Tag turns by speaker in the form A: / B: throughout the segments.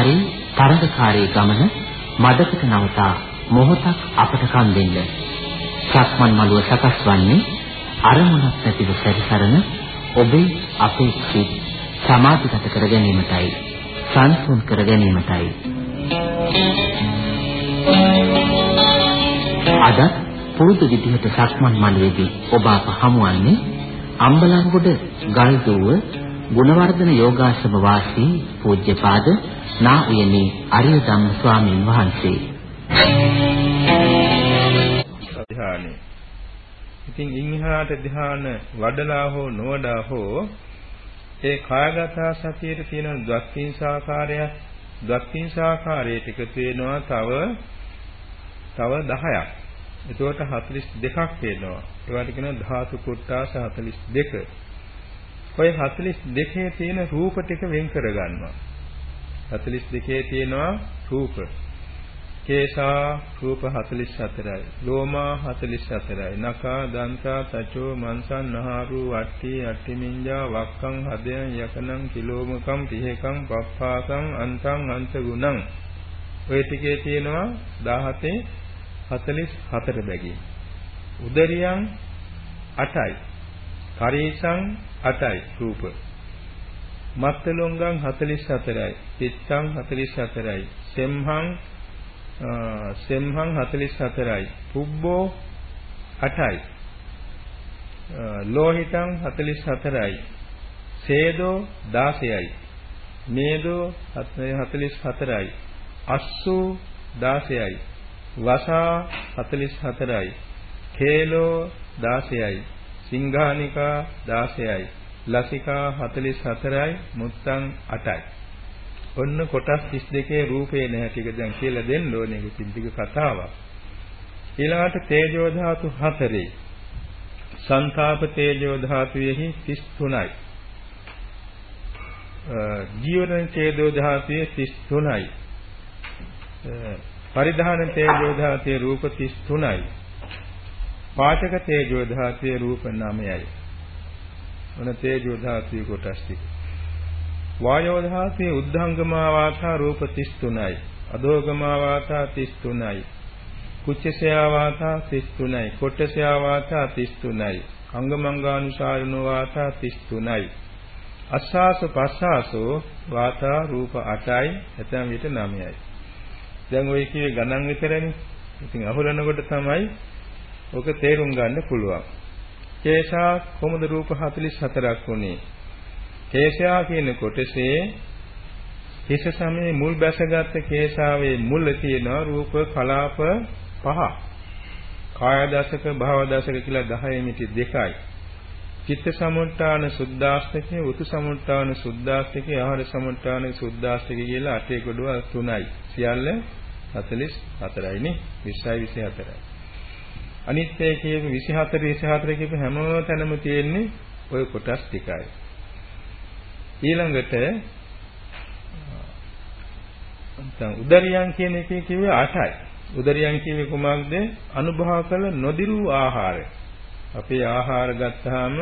A: පීඩාකාරී තරඟකාරී ගමන මදකට නවතා මොහොතක් අපට කන් දෙන්න. සක්මන් මළුව සකස් වන්නේ අරමුණක් නැතිව සැරිසරන ඔබේ අපේක්ෂිත සමාධිගත කර ගැනීමටයි සංසුන් කර ගැනීමටයි. අද පුරුදු විදිහට සක්මන් මළුවේදී ඔබ අප හමුවන්නේ අම්බලන්ගොඩ ගල්දුව ගුණවර්ධන යෝගාශ්‍රම වාසී පූජ්‍යපාද නා උයනේ අරිය ධම්ම ස්වාමීන් වහන්සේ.
B: ධ්‍යානෙ. ඉතින් ඉන්හාට ධ්‍යාන වඩලා හෝ නොවඩා හෝ ඒ කායගත සතියේ තියෙන ද්වක්ඛින්සාකාරය ද්වක්ඛින්සාකාරයේ ටික තියෙනවා තව තව 10ක්. එතකොට 42ක් වෙනවා. ඒවට කියනවා ධාතු කුට්ටාස 42. ඔය 42 තියෙන රූප ටික වෙන් කර ගන්නවා. 42 තියෙනවා රූප. කේසා රූප 44යි. ලෝමා 44යි. නකා දන්තා තචෝ මන්සන් නහාරු වට්ටි අට්ටිමින්ජා වක්කං හදයන් යකනං කිලෝමකම් පිහකම් පප්පාසං අන්තං අන්ත ගුණං. ඔය ටිකේ තියෙනවා 17 44 බැගින්. උදරියන් 8යි. පරීසං 8යි රූප. මත්තලොංගං 44යි. පිත්තං 44යි. සෙම්හං සෙම්හං 44යි. පුබ්බෝ 8යි. ලෝහිතං 44යි. සේදෝ 16යි. මේදෝ 44යි. අස්සු 16යි. වසා 44යි. කේලෝ 16යි. සිංහානිකා 16යි. ලසිකා 44යි. මුත්තං 8යි. ඔන්න කොටස් 32 රූපේ නැහැ ටික දැන් කියලා දෙන්න ඕනේ ඉතින් ටික කතාවක්. ඊළාට තේජෝ ධාතු 4. සංතාප තේජෝ ධාතුවේහි 33යි. ජීවන තේජෝ ධාතුවේ 33යි. පරිධාන තේජෝ ධාතුවේ රූප 33යි. පාඨක තේජෝ ධාතුවේ රූප 9යි. මොන තේජෝ ධාතුවේ කොටස් ටික. වායෝ ධාතුවේ උද්ධංගමා වාසා රූප 33යි. අදෝගමා වාසා 33යි. කුච්චසයා වාසා 33යි. කොට්ටසයා වාසා 33යි. අංගමංගානුසාරිනෝ වාසා 33යි. අස්සාස පස්සාසෝ වාසා රූප 8යි. එතන විට 9යි. දැන් ওই කියේ ගණන් විතරනේ. ඉතින් අහුලනකොට තමයි ඔක තේරුම් ගන්න පුළුවන්. කේශා කොමුද රූප 44ක් වුනේ? කේශා කියන කොටසේ හිස සමයේ මුල් බැසගත් කේශාවේ මුල තියෙන රූප කලාප පහ. කාය දශක භව දශක කියලා 10 මිටි දෙකයි. චිත්ත සමුට්ඨාන සුද්ධාස්තකේ උතු සමුට්ඨාන සුද්ධාස්තකේ ආහාර සමුට්ඨාන සුද්ධාස්තකේ කියලා අටේ කොටුව තුනයි. සියල්ල 44යි නේ 20යි 24යි. අනිත් එකේ 24 24 කියපු හැම තැනම තියෙන්නේ ওই කොටස් ටිකයි. ඊළඟට නැත්නම් උදරියන් කියන එකේ කිව්වේ 8යි. උදරියන් කියවේ කුමක්ද? අනුභව කළ නොදිරු ආහාරය. අපේ ආහාර ගත්තාම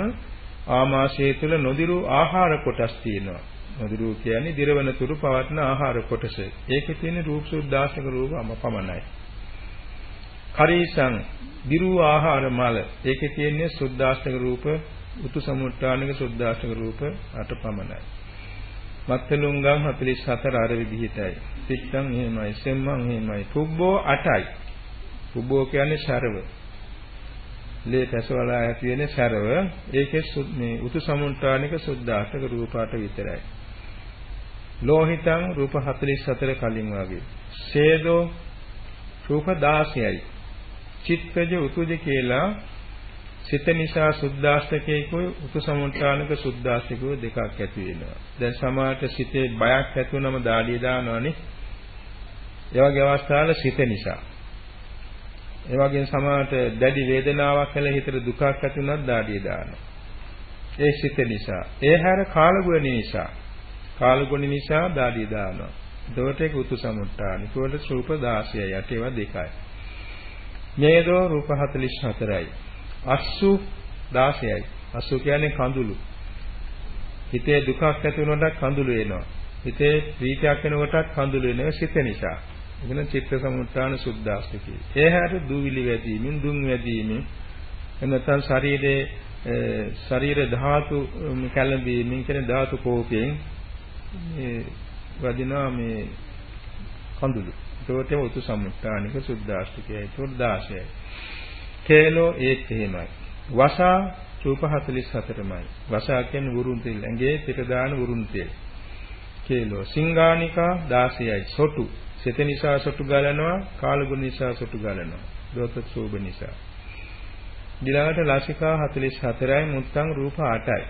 B: ආමාශය තුළ නොදිරු ආහාර කොටස් තියෙනවා. නොදිරු කියන්නේ දිරවන තුරු පවත්න ආහාර කොටස. ඒකේ තියෙන රූප සුද්ධාසක රූපම පමණයි. කරීසං දිරු ආහාර මල. ඒකේ තියෙන්නේ සුද්ධාෂ්ටක රූප උතු සමුට්ඨානික සුද්ධාෂ්ටක රූප අට පමණයි. මත්තලුංගම් 44 අර විදිහටයි. සිච්ඡං එහෙමයි සෙම්මං එහෙමයි. පුබ්බෝ 8යි පුබ්බෝ කියන්නේ ශරව ලේ පැසවලා ඇති වෙන ශරව ඒකේ මේ උතු සමුට්ඨානික සුද්ධාෂ්ටක රූප අට විතරයි. ලෝහිතං රූප 44 කලින් වගේ. ශේදෝ රූප 16යි චිත්තජ උතුජ කියලා සිත නිසා සුද්දාස්තකේකෝ උපසමුත්‍රාණක සුද්දාස්තිකෝ දෙකක් ඇති වෙනවා. දැන් සමාහට සිතේ බයක් ඇති වුනම දාඩිය දානවනේ. ඒ වගේ අවස්ථාවල සිත නිසා. ඒ වගේම සමාහට දැඩි වේදනාවක් කියලා හිතට දුකක් ඇති වුණත් දාඩිය දානවා. ඒ සිත නිසා. ඒ හැර කාලගුණ නිසා. කාලගුණ නිසා දාඩිය දානවා. එතකොට ඒක උතුසමුත්‍රාණ. ඒකට සූප 16යි. යටේවා දෙකයි. මේදෝ රූප 44යි. අස්සු 16යි. අසු කියන්නේ කඳුළු. හිතේ දුකක් ඇති වුණොත් කඳුළු එනවා. හිතේ ප්‍රීතියක් වෙනකොටත් කඳුළු එනවා සිත නිසා. එතන චිත්ත සමුත්‍රාණ සුද්ධාස්තිකයි. ඒ හැට දුවිලි වැදීමෙන් දුම් වැදීමෙන් එනතන් ශරීරයේ ශරීර ධාතු කැළඹීමෙන් කියන ධාතු කෝපයෙන් මේ වදිනා මේ කඳුළු. ඒකට උතු සමුත්‍රාණික සුද්ධාස්තිකයයි. ඒක 16යි. කේලෝ ඒත් එහෙමයි. වසා රූප 44මයි. වසා කියන්නේ වුරුන් තෙල් ඇඟේ පිට දාන වුරුන් තෙල්. කේලෝ සිංගානිකා 16යි. සොටු සිත නිසා සොටු ගලනවා කාලගුණ නිසා සොටු ගලනවා. දෝත සෝබ නිසා. ඊළඟට ලසිකා 44යි මුත්තං රූප 8යි.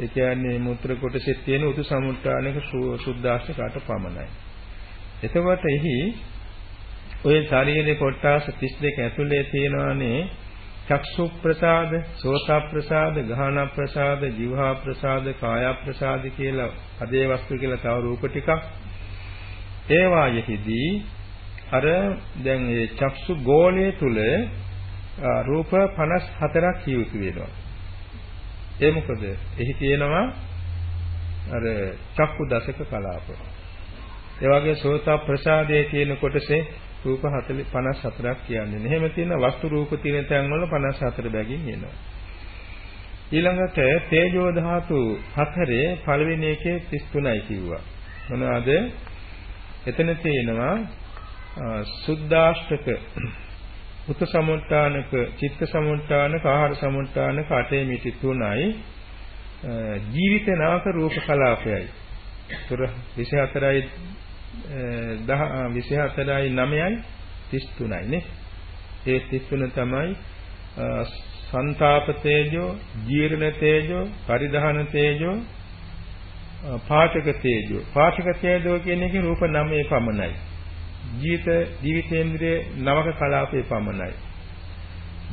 B: ඒ කියන්නේ මුත්‍ර කොටසේ තියෙන උතු සමුත්‍රාණයක සුද්ධාස්තකට පමණයි. එතකොට එහි ඔය ශරීරේ කොටස් 32 ඇතුලේ තියෙනවානේ චක්සු ප්‍රසාද, සෝත ප්‍රසාද, ගහන ප්‍රසාද, જીවහා ප්‍රසාද, කාය ප්‍රසාද කියලා අදේ වස්තු කියලා තව රූප ටිකක්. ඒ වායෙහිදී අර දැන් මේ චක්සු ගෝලයේ තුල රූප 54ක් කියුතු වෙනවා. ඒ මොකද? එහි තියෙනවා අර චක්කු දශක කලාප. ඒ වගේ සෝත ප්‍රසාදයේ තියෙන කොටසේ රූප 54ක් කියන්නේ. එහෙම තියෙන වස්තු රූප තියෙන තැන් වල 54 බැගින් එනවා. ඊළඟට තේජෝ ධාතු හතරේ පළවෙනි එකේ 33යි කිව්වා. මොනවාද? එතන තියෙනවා සුද්ධාෂ්ටක උත සමුත්‍රාණක චිත්ත සමුත්‍රාණක ආහාර සමුත්‍රාණක අටේ මිටි තුනයි ජීවිත නාක රූප කලාපයයි. ඒතර 24යි 24යි 9යි 33යි නේ. ඒ 33 තමයි සංతాප තේජෝ, ජීර්ණ තේජෝ, පරිධාන තේජෝ, පාඨක තේජෝ. පාඨක තේජෝ කියන එකේ රූප 9 පමණයි. ජීවිත ජීවිතේන්ද්‍රයේ නවක කලාපේ පමණයි.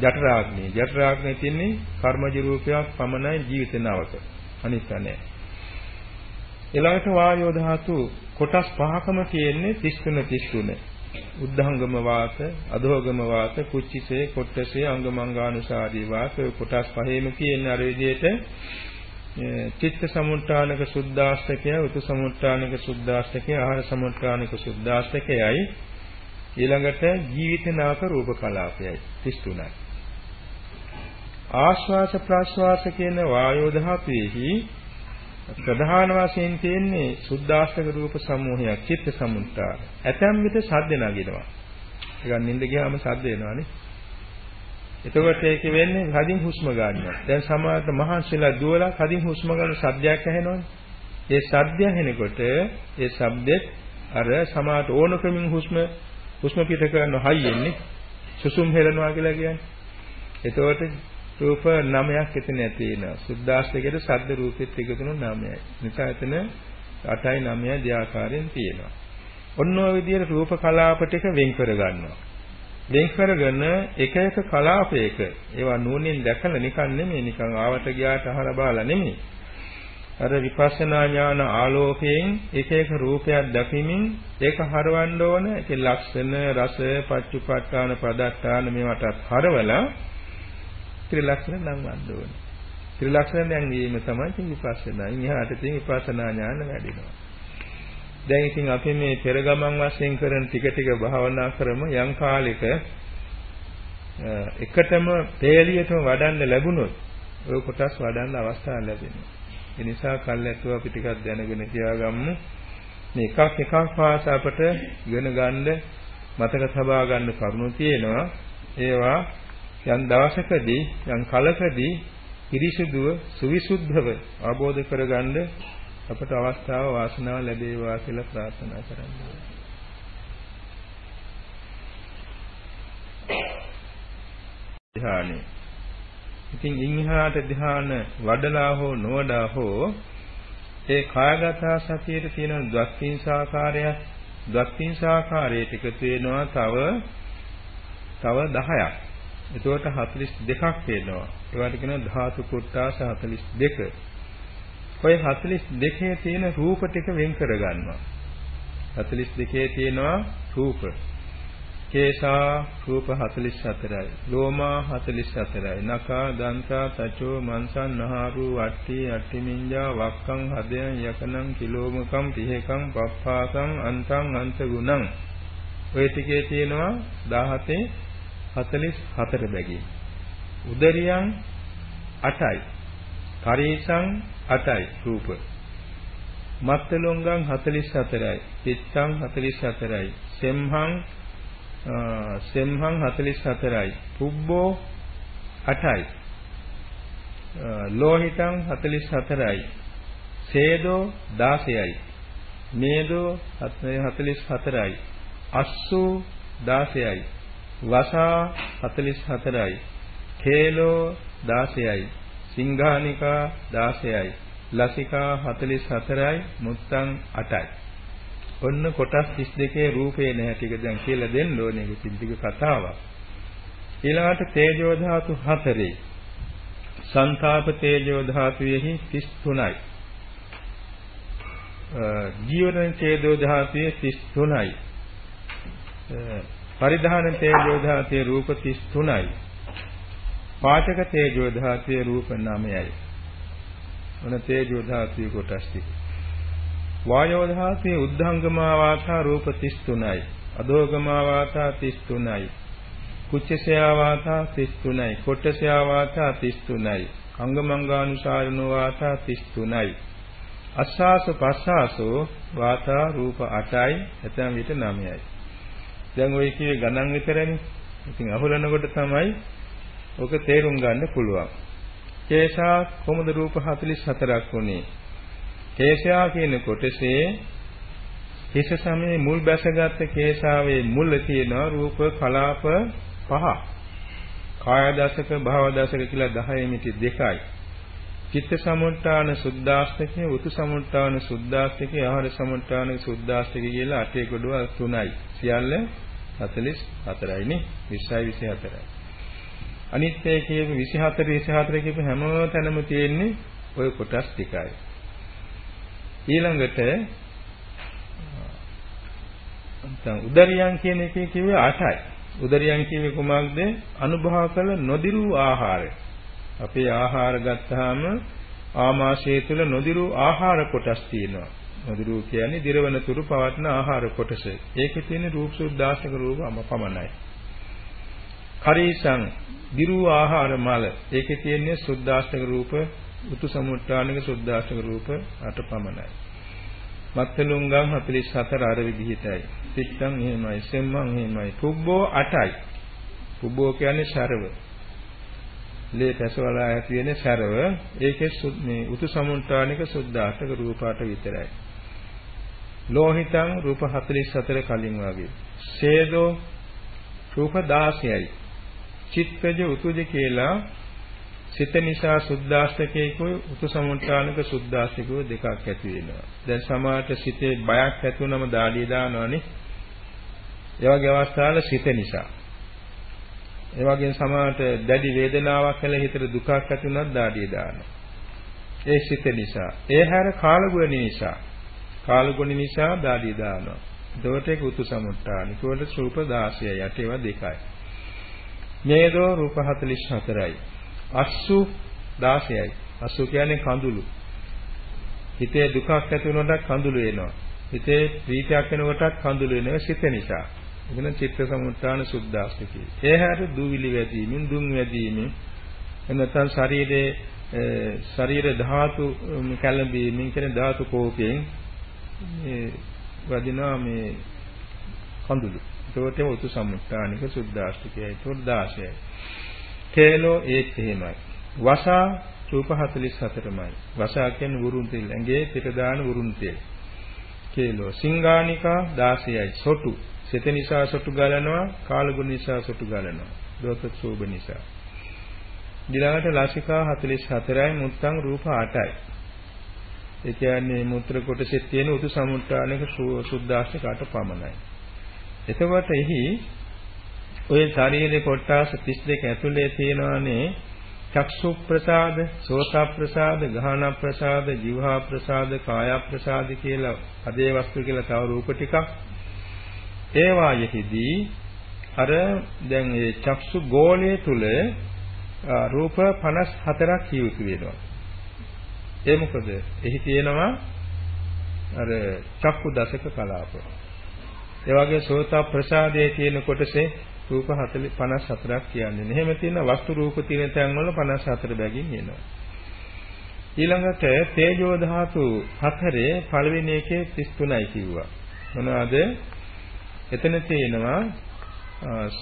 B: ජඨරාග්නේ ජඨරාග්නේ තියන්නේ කර්මජ රූපයක් පමණයි ජීවිත නවක. අනිත් නැහැ. ඊළඟට වායෝ ධාතු කොටස් පහකම තියෙන්නේ 33 33. උද්ධංගම වාත, අධෝගම වාත, කුච්චිසේ, කොට්ටසේ, අංගමංගානුසාරී වාත කොටස් පහේම තියෙන අර විදිහට චිත්ත සමුත්‍රාණක සුද්ධාස්තකය, උතු සමුත්‍රාණක සුද්ධාස්තකය, ආහාර සමුත්‍රාණක සුද්ධාස්තකයයි ඊළඟට ජීවිතනාක රූප කලාපයයි 33යි. ආශ්වාස ප්‍රාශ්වාස කියන වායෝ ධාතුවේහි ප්‍රධාන වශයෙන් තියෙන්නේ සුද්ධාස්තක රූප සමූහයක් චිත්ත සමුත්‍රාණ. ඇතැම් විට සද්ද නගිනවා. ඒක නින්ද ගියාම සද්ද එනවානේ. එතකොට ඒක වෙන්නේ කදින් හුස්ම ගන්නවා. දැන් සමහරට මහන්සිලා දුවලා කදින් හුස්ම ගන්න සද්දයක් ඇහෙනවනේ. ඒ සද්දය ඇහෙනකොට ඒ ශබ්දෙත් අර සමහරට ඕනකමින් හුස්ම හුස්ම පිට කරන හයියෙන්නේ සුසුම් හෙලනවා කියලා කියන්නේ. එතකොට රූප නමයක් එතන ඇති වෙනවා. සුද්දාස්තකයේ ශබ්ද රූපෙත් එකතුණු නමයයි. නිසා එතන 8යි 9යි දෙආකාරයෙන් තියෙනවා. ඔන්න ඔය විදිහට රූප කලාප ටික වෙන් කර ගන්නවා. වෙන් කරගෙන එක එක කලාපයක ඒවා නුවණින් දැකලා නිකන් නෙමෙයි නිකන් ආවට ගියාට අහලා බාලා නෙමෙයි අර විපස්සනා ඥාන ආලෝකයෙන් එක එක රූපයක් දකිමින් ඒක හරවන්න ඕන ඒකේ ලක්ෂණ රස පච්චුපට්ඨාන පදත්තාන මේවටත් හරවලා ත්‍රිලක්ෂණ නම් වන්න ඕන ත්‍රිලක්ෂණ දැන් වීම තමයි විපස්සනා. ඉන්හාට තියෙන විපස්සනා ඥාන වැඩිනවා. දැන් ඉතින් අපි මේ පෙර ගමන් වශයෙන් කරන ටික ටික භාවනා කරම යම් කාලෙක එකටම තේලියටම වඩන්න ලැබුණොත් ඔය කොටස් වඩන්න අවස්ථාවක් ලැබෙනවා. ඒ නිසා කල්ැතුව අපි ටිකක් දැනගෙන තියාගමු. මේ එකක් එකක් පාස අපට ඉගෙන ගන්න මතක තබා ගන්න කරුණු තියෙනවා. ඒවා යම් දවසකදී යම් කලකදී පිරිසුදුව සුවිසුද්ධව අවබෝධ කරගන්න අපට අවස්ථාව වාසනාව ලැබේවා කියලා ප්‍රාර්ථනා කරනවා. ධ්‍යානෙ. ඉතින් ඉන්හාට ධ්‍යාන වඩලා හෝ නොවඩා හෝ ඒ කායගත සතියේ තියෙන ද්වස්තිංසාකාරය ද්වස්තිංසාකාරයට එකතු වෙනවා තව තව 10ක්. එතකොට 42ක් වෙනවා. ඒවට කියනවා ධාතු කුට්ටාස 42. ඔය 42 තියෙන රූප ටික වෙන් කර ගන්නවා. 42 තියෙනවා රූප. කේසා රූප 44යි. ලෝමා 44යි. නකා දන්තා තචෝ මන්සන් නහාරු වට්ටි අට්ටිමින්ජා වක්කං හදයන් යකනං කිලෝමකම් පිහකම් පප්පාසං අන්තං අන්ත ගුණං. ඔය ටිකේ තියෙනවා 17 44 බැගින්. උදරියන් 8යි. පරීසං 8යි රූප. මත්තලොංගං 44යි. පිත්තං 44යි. සෙම්හං සෙම්හං 44යි. පුබ්බෝ 8යි. ලෝහිතං 44යි. සේදෝ 16යි. මේදෝ 44යි. අස්සු 16යි. වසා 44යි. කේලෝ 16යි. සිංහානිකා 16යි. ලසිකා 44යි. මුත්තං 8යි. ඔන්න කොටස් 32 රූපේ නැහැ ටික දැන් කියලා දෙන්න ඕනේ ඒක පිටික කතාවක්. ඊළඟට තේජෝ ධාතු 4. සංතාප තේජෝ ධාතුවේහි 33යි. ජීවන තේජෝ ධාතුවේ 33යි. පරිධාන තේජෝ ධාතුවේ රූප 33යි. පාඨක තේජෝ ධාතුවේ රූප 9යි. මොන තේජෝ ධාතුවේ කොටස් ටික. වායෝ ධාතුවේ උද්ධංගමා වාතා රූප 33යි. අදෝගමා වාතා 33යි. කුච්චසයා වාතා 33යි. කොට්ටසයා වාතා 33යි. අංගමංගානුසාරණෝ වාතා 33යි. අස්සාස පස්සාසෝ වාතා රූප 8යි. එතන විට 9යි. දැන් ওই කියේ ගණන් විතරනේ. ඉතින් අහුලනකොට තමයි ඔක තේරුම් ගන්න පුළුවන්. කේශා කොමුද රූප 44ක් වුනේ? කේශයා කියන කොටසේ හිස සමයේ මුල් බැසගත් කේශාවේ මුල තියෙන රූප කලාප පහ. කාය දශක භව දශක කියලා 10 මිටි දෙකයි. චිත්ත සමුට්ඨාන සුද්ධාස්තකේ උතු සමුට්ඨාන සුද්ධාස්තකේ ආහාර සමුට්ඨාන සුද්ධාස්තකේ කියලා අටේ කොටුව තුනයි. සියල්ල 44යි නේ 20යි 24යි. අනිත් ඒ කියපු 24 24 කියපු හැම තැනම තියෙන්නේ ওই කොටස් ටිකයි. ඊළඟට නැත්නම් උදරියන් කියන එකේ කිව්වේ 8යි. උදරියන් කියවේ කුමක්ද? අනුභව කළ නොදිරු ආහාරය. අපේ ආහාර ගත්තාම ආමාශය තුළ නොදිරු ආහාර කොටස් තියෙනවා. නොදිරු කියන්නේ දිරවන තුරු පවත්න ආහාර කොටස. ඒකේ තියෙන රූප සුද්ධාසක රූපම පමණයි. කරීසං දිරු ආහාර මල ඒකේ තියෙන්නේ සුද්ධාෂ්ටක රූප උතු සමුට්ඨානික සුද්ධාෂ්ටක රූප අට පමණයි මත්තලුංගම් 44 අර විදිහටයි පිට්ටම් එහෙමයි සෙම්මන් එහෙමයි පුබ්බෝ 8යි පුබ්බෝ කියන්නේ ශරව ලේ පැසවලා ඇති වෙන ශරව ඒකේ මේ උතු සමුට්ඨානික සුද්ධාෂ්ටක රූප අට විතරයි ලෝහිතං රූප 44 කලින් වගේ ඡේදෝ රූප 16යි චිත්තජ උතුජ කියලා සිත නිසා සුද්දාස්තකේකෝ උපසමුත්‍රාණක සුද්දාස්තකෝ දෙකක් ඇති වෙනවා. දැන් සමාත සිතේ බයක් ඇති වුනම දාඩිය දානවනේ. ඒ වගේ අවස්ථාවල සිත නිසා. ඒ වගේම සමාත දැඩි වේදනාවක් කියලා හිතට දුකක් ඇති වුණත් දාඩිය දානවා. ඒ සිත නිසා. ඒ හැර කාලගුණ නිසා. කාලගුණ නිසා දාඩිය දානවා. එතකොට ඒක උතුසමුත්‍රාණ. ඒකට සූප 16යි. යට ඒවා දෙකයි. මේදෝ රූප 44යි. අස්සු 16යි. අස්සු කියන්නේ කඳුළු. හිතේ දුකක් ඇති වුණොත් කඳුළු එනවා. හිතේ ප්‍රීතියක් වෙනකොටත් කඳුළු එනවා සිත නිසා. එතන චිත්ත සමුත්‍රාණ සුද්ධාස්තිකයි. ඒ හැර දූවිලි වැදීමෙන් දුම් වැදීමෙන් එනතන් ශරීරයේ ශරීර ධාතු කැළඹීමෙන් කියන ධාතු කෝපයෙන් මේ වදිනා මේ කඳුළු. ඒකට උතු සම්මුත්තානික සුද්ධාෂ්ටකයයි. ඒකට 16යි. කේලෝ ඒත් එහෙමයි. වසා රූප 44මයි. වසා කියන්නේ වුරුන් තෙල් ඇඟේ පිට දාන වුරුන් තෙල්. කේලෝ සිංගානිකා 16යි. සොටු සිත නිසා සොටු ගලනවා කාලගුණ නිසා සොටු ගලනවා. දෝත සෝබ නිසා. ඊළඟට ලසිකා 44යි මුත්තං රූප 8යි. ඒ කියන්නේ මුත්‍ර කොටසෙත් තියෙන උතු සමුත්‍රාණයක සුද්ධාෂ්ටක 8 පමණයි. එතකොට එහි ඔය ශරීරේ කොටස් 32 ඇතුලේ තියෙනවානේ චක්සු ප්‍රසාද, සෝත ප්‍රසාද, ගහන ප්‍රසාද, જીවහා ප්‍රසාද, කාය ප්‍රසාද කියලා අදේ වස්තු කියලා තව රූප ටිකක්. ඒ වායෙහිදී අර දැන් මේ චක්සු ගෝලය තුල රූප 54ක් කියුතු වෙනවා. ඒ මොකද? එහි තියෙනවා අර චක්කු දශක කලාප. ඒ වගේ සෝත ප්‍රසාදයේ තියෙන කොටසේ රූප 54ක් කියන්නේ. එහෙම තියෙන වස්තු රූප තියෙන තැන් වල 54 බැගින් එනවා. ඊළඟට තේජෝ ධාතු හතරේ පළවෙනි එකේ 33යි කිව්වා. මොනවාද? එතන තියෙනවා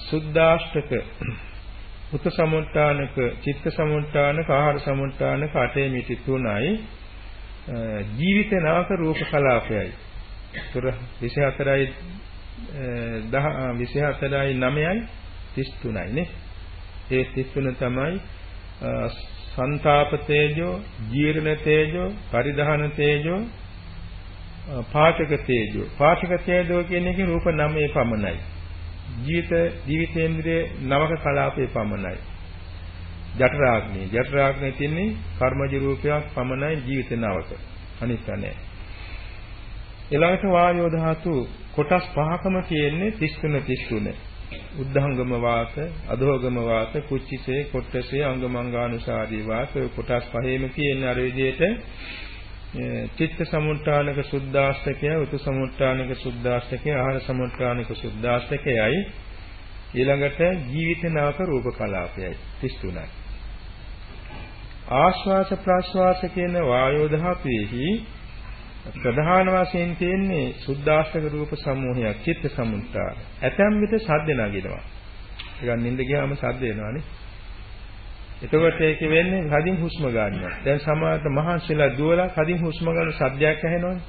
B: සුද්දාෂ්ටක උත සමුට්ටානක චිත්ත සමුට්ටානක ආහාර සමුට්ටානක අටේ මිටි තුනයි ජීවිත නාක රූප කලාපයයි. ඒතර 24යි 24යි 9යි 33යි නේ. ඒ 33 තමයි සංతాප තේජෝ, ජීර්ණ තේජෝ, පරිධාන තේජෝ, පාචක තේජෝ. පාචක තේජෝ කියන එකේ රූප 9 පමණයි. ජීවිත ජීවිතේන්ද්‍රයේ නවක කලාපේ පමණයි. ජඨරාග්නිය. ජඨරාග්නිය තියන්නේ කර්මජ රූපයක් පමණයි ජීවිත නවක. අනිත් නැහැ. ඊළඟට වායෝ ධාතු කොටස් පහකම තියෙන්නේ 33 33. උද්ධංගම වාත, අධෝගම වාත, කුච්චිසේ, කොට්ටසේ, අංගමංගානුසාරී වාත කොටස් පහේම තියෙන අර විදිහට චිත්ත සමුත්‍රාණක සුද්ධාස්තකය, උතු සමුත්‍රාණක සුද්ධාස්තකය, ආහාර සමුත්‍රාණක සුද්ධාස්තකයයි ඊළඟට ජීවිත නාක රූප කලාපයයි 33යි. ආශ්වාස ප්‍රාශ්වාස කියන වායෝ ධාතුවේහි ප්‍රධාන වශයෙන් තියෙන්නේ සුද්ධාෂ්ටක රූප සමූහයක් චිත්ත සමුත්‍රා. ඇතැම් විට සද්ද නගිනවා. ඒක නින්ද ගියාම සද්ද එනවානේ. එතකොට ඒක වෙන්නේ කදින් හුස්ම ගන්නවා. දැන් සමහරට මහන්සිලා දුවලා කදින් හුස්ම ගන්න සද්දයක් ඇහෙනවනේ.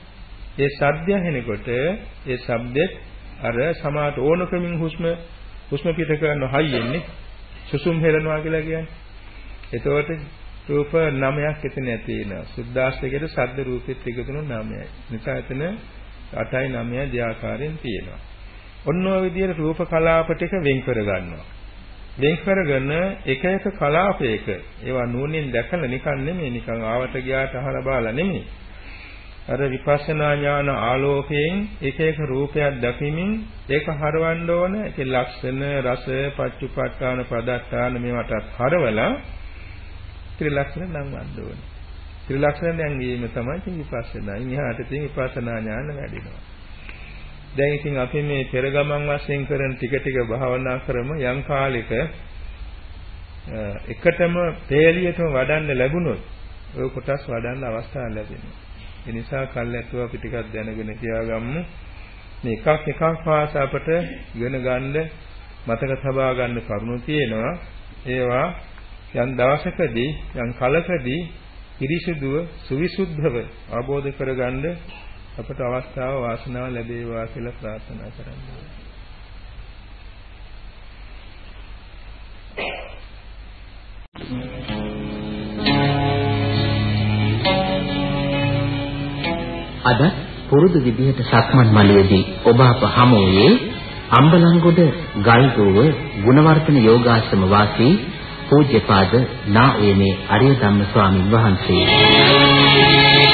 B: ඒ සද්ද ඇහෙනකොට ඒ ශබ්දෙත් අර සමහරට ඕනකමින් හුස්ම හුස්ම පිට කරන හයියෙන්නේ සුසුම් හෙලනවා කියලා කියන්නේ. එතකොට රූප නමයක් එතන ඇති වෙනවා. සුද්දාස්තකයේ සද්ද රූපෙත් එකතුණු නමයයි. නිසා එතන 8යි 9යි දෙආකාරයෙන් තියෙනවා. ඔන්න ඔය විදිහට රූප කලාප ටික වෙන් කර ගන්නවා. වෙන් කරගෙන එක එක කලාපයක ඒවා නූනෙන් දැකලා නිකන් නෙමෙයි නිකන් ආවට ගියාට අහලා බාලා නෙමෙයි. අර විපස්සනා ඥාන ආලෝකයෙන් එක එක රූපයක් දකිමින් ඒක හරවන්න ඕන ඒකේ ලක්ෂණ රස පච්චුපට්ඨාන පදත්තාන මේවටත් හරවලා ත්‍රිලක්ෂණ නම් වන්න ඕනේ. ත්‍රිලක්ෂණ දැන් වීම තමයි විපස්සනා. ඉහාට තියෙන විපස්සනා ඥාන වැඩිනවා. දැන් ඉතින් අපි මේ පෙර ගමන් වශයෙන් කරන ටික ටික භාවනා කරම යම් කාලෙක එකටම තේලියටම වඩන්න ලැබුණොත් ඔය කොටස් වඩන්න අවස්ථාවක් ලැබෙනවා. ඒ නිසා කල්ැතුව අපි ටිකක් දැනගෙන තියාගමු. මේ එකක් එකක් පාස අපට ඉගෙන ගන්න මතක තබා ගන්න කරුණු තියෙනවා. ඒවා යම් දවසකදී යම් කලකදී පිරිසිදුව සුවිසුද්ධව අවබෝධ කරගන්න අපට අවස්ථාව වාසනාව ලැබේවා කියලා ප්‍රාර්ථනා කරනවා.
A: අද පුරුදු විදිහට සක්මන් මළුවේදී ඔබ අප හමුවේ අම්බලන්ගොඩ ගල්ගොව ගුණවර්ධන යෝගාශ්‍රම වාසී පූජ්‍යපාද නා උයනේ අරිය ධම්ම ස්වාමින් වහන්සේ